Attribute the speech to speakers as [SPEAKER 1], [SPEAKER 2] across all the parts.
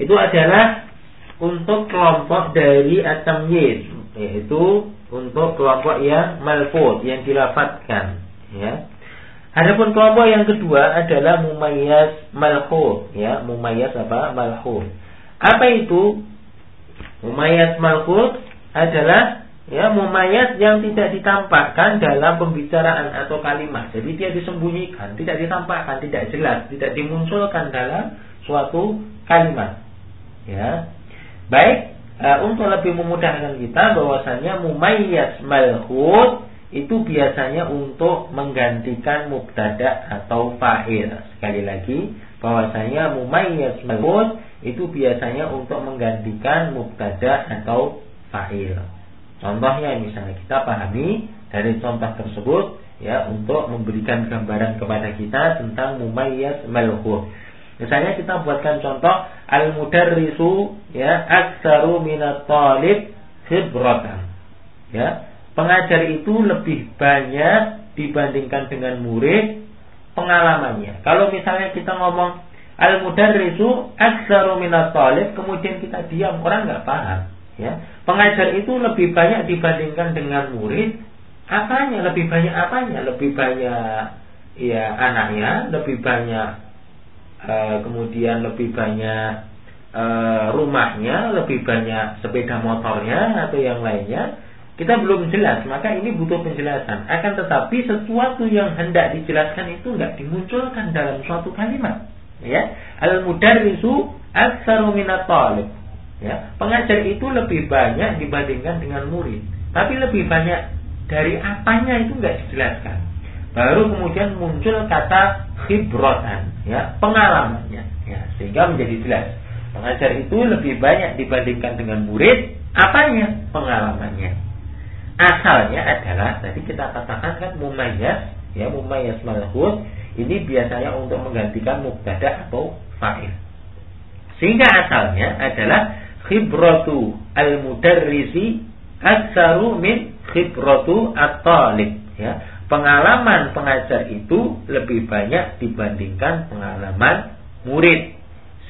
[SPEAKER 1] itu adalah untuk kelompok dari atamyiz yaitu untuk kelompok yang malfud yang dilafatkan ya. Adapun kelompok yang kedua adalah mumayyaz malhud ya. Mumayyaz apa? Malhud apa itu? Mumayyaz malhud adalah ya mumayat yang tidak ditampakkan dalam pembicaraan atau kalimat. Jadi dia disembunyikan, tidak ditampakkan, tidak jelas, tidak dimunculkan dalam suatu kalimat. Ya. Baik, e, untuk lebih memudahkan kita bahwasanya mumayyaz malhud itu biasanya untuk menggantikan mubtada atau fa'il. Sekali lagi, bahwasanya mumayyaz malhud itu biasanya untuk menggantikan mubtada atau fa'il. Contohnya misalnya kita pahami dari contoh tersebut ya untuk memberikan gambaran kepada kita tentang mumayyaz malhur. Misalnya kita buatkan contoh al-mudarrisu ya aktsaru minat talib khibratan. Ya, pengajar itu lebih banyak dibandingkan dengan murid pengalamannya. Kalau misalnya kita ngomong al-mudarrisu aktsaru minat talib kemudian kita diam, orang nggak paham. Ya, pengajar itu lebih banyak dibandingkan dengan murid. Apanya? Lebih banyak apanya? Lebih banyak ya anaknya, lebih banyak e, kemudian lebih banyak e, rumahnya, lebih banyak sepeda motornya atau yang lainnya. Kita belum jelas, maka ini butuh penjelasan. Akan tetapi sesuatu yang hendak dijelaskan itu nggak dimunculkan dalam suatu kalimat. Ya, al-mudarrisu aktsaru minat talib Ya, pengajar itu lebih banyak dibandingkan dengan murid. Tapi lebih banyak dari apanya itu nggak dijelaskan. Baru kemudian muncul kata khibrotan, ya, pengalamannya. Ya, sehingga menjadi jelas. Pengajar itu lebih banyak dibandingkan dengan murid, apanya? Pengalamannya. Asalnya adalah tadi kita katakan kan mumayyaz, ya mumayyaz malhud ini biasanya untuk menggantikan mubtada atau fa'il. Sehingga asalnya adalah khibratu al-mudarrisi aksaru min khibratu at-talib ya pengalaman pengajar itu lebih banyak dibandingkan pengalaman murid.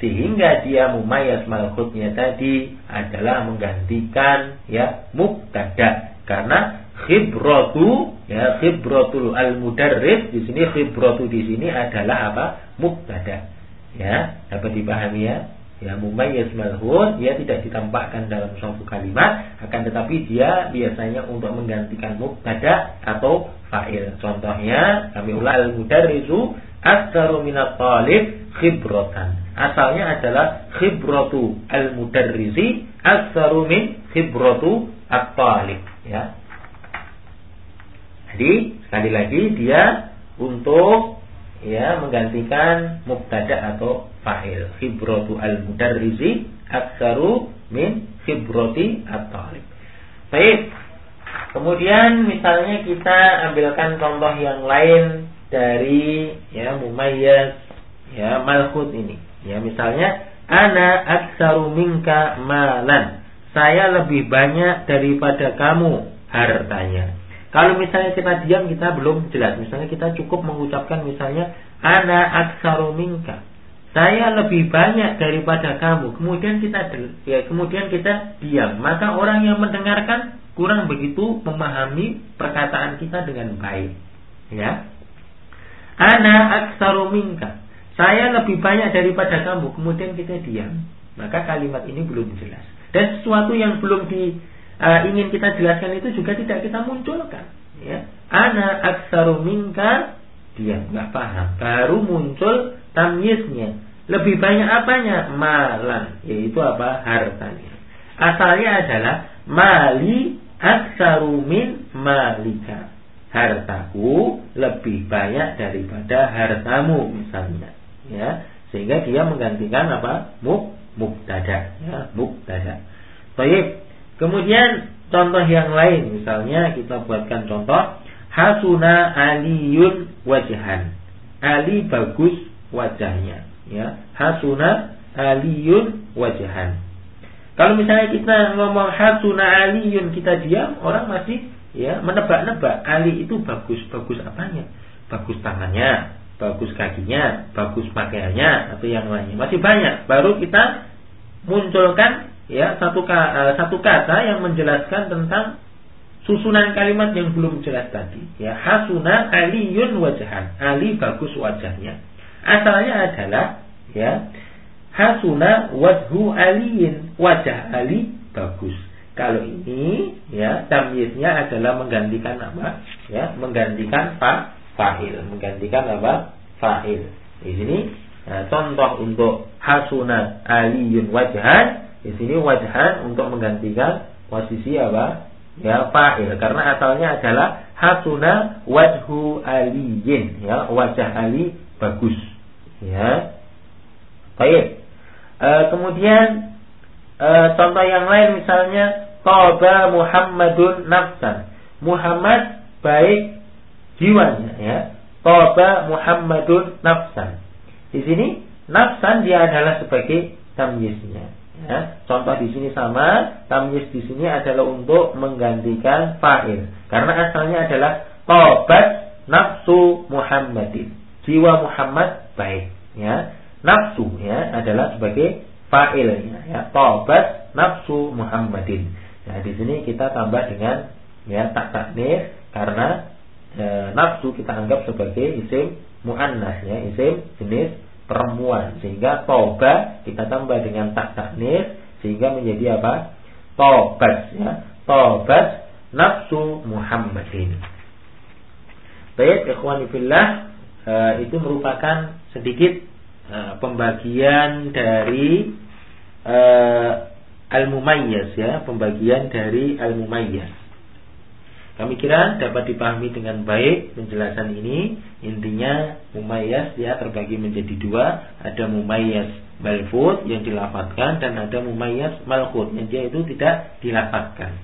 [SPEAKER 1] Sehingga dia mumayas malakutnya tadi adalah menggantikan ya mubtada. Karena khibratu ya khibratul al mudarris di sini khibratu di sini adalah apa? Mubtada. Ya dapat dipahami ya? Ya mumayyiz malhud dia tidak ditampakkan dalam suatu kalimat akan tetapi dia biasanya untuk menggantikan mubtada atau fa'il. Contohnya kami ulah al mudarrisu aktsaru minat talib khibratan. Asalnya adalah khibratu al mudarrisi aktsaru min khibratu at talib ya. Jadi sekali lagi dia untuk ya menggantikan mubtada atau fa'il. Khibratu al mudarrisi aksaru min khibrati at-talib. Baik. Kemudian misalnya kita ambilkan contoh yang lain dari ya mumayyaz ya malhud ini. Ya misalnya ana aksaru minka malan. Saya lebih banyak daripada kamu hartanya. Kalau misalnya kita diam kita belum jelas. Misalnya kita cukup mengucapkan misalnya ana aksaru minka. Saya lebih banyak daripada kamu. Kemudian kita ya kemudian kita diam. Maka orang yang mendengarkan kurang begitu memahami perkataan kita dengan baik. Ya. Ana aksaru minka. Saya lebih banyak daripada kamu. Kemudian kita diam. Maka kalimat ini belum jelas. Dan sesuatu yang belum di uh, ingin kita jelaskan itu juga tidak kita munculkan. Ya. Ana aksaru minka dia nggak paham. Baru muncul tamyiznya. Lebih banyak apanya? Malan, yaitu apa? Hartanya. Asalnya adalah mali aksaru min malika. Hartaku lebih banyak daripada hartamu misalnya. Ya, sehingga dia menggantikan apa? Muk mubtada, ya, mubtada. Baik, Kemudian contoh yang lain misalnya kita buatkan contoh hasuna aliyun wajhan. Ali bagus wajahnya, ya. Hasuna aliyun wajhan. Kalau misalnya kita ngomong hasuna aliyun kita diam, orang masih ya menebak-nebak Ali itu bagus, bagus apanya? Bagus tangannya, bagus kakinya, bagus pakaiannya atau yang lainnya. Masih banyak. Baru kita munculkan ya satu uh, satu kata yang menjelaskan tentang susunan kalimat yang belum jelas tadi. Ya, hasuna aliyun wajahan. Ali bagus wajahnya. Asalnya adalah ya hasuna wajhu aliyin. Wajah Ali bagus. Kalau ini ya tamyiznya adalah menggantikan apa? Ya, menggantikan fa fa'il, menggantikan apa? Fa'il. Di sini nah, contoh untuk hasuna aliyun wajhan, di sini wajhan untuk menggantikan posisi apa? ya fa'il karena asalnya adalah hasuna wajhu aliyin ya wajah ali bagus ya baik e, kemudian e, contoh yang lain misalnya toba Muhammadun nafsan Muhammad baik jiwanya ya toba Muhammadun nafsan di sini nafsan dia adalah sebagai tamyiznya Ya, contoh di sini sama, tamyiz di sini adalah untuk menggantikan fa'il. Karena asalnya adalah tobat nafsu Muhammadin. Jiwa Muhammad baik, ya. Nafsu ya adalah sebagai fa'ilnya, ya. Tobat nafsu Muhammadin. Nah, di sini kita tambah dengan ya tak taknir karena e, nafsu kita anggap sebagai isim muannas ya, isim jenis perempuan sehingga toba kita tambah dengan tak taknis sehingga menjadi apa tobat ya tobat nafsu Muhammadin baik ikhwani fillah e, itu merupakan sedikit e, pembagian dari e, al-mumayyaz ya pembagian dari al-mumayyaz kami kira dapat dipahami dengan baik penjelasan ini. Intinya mumayyaz ya terbagi menjadi dua. Ada mumayyaz malfud yang dilafatkan dan ada mumayyaz malkhut yang dia itu tidak dilafatkan.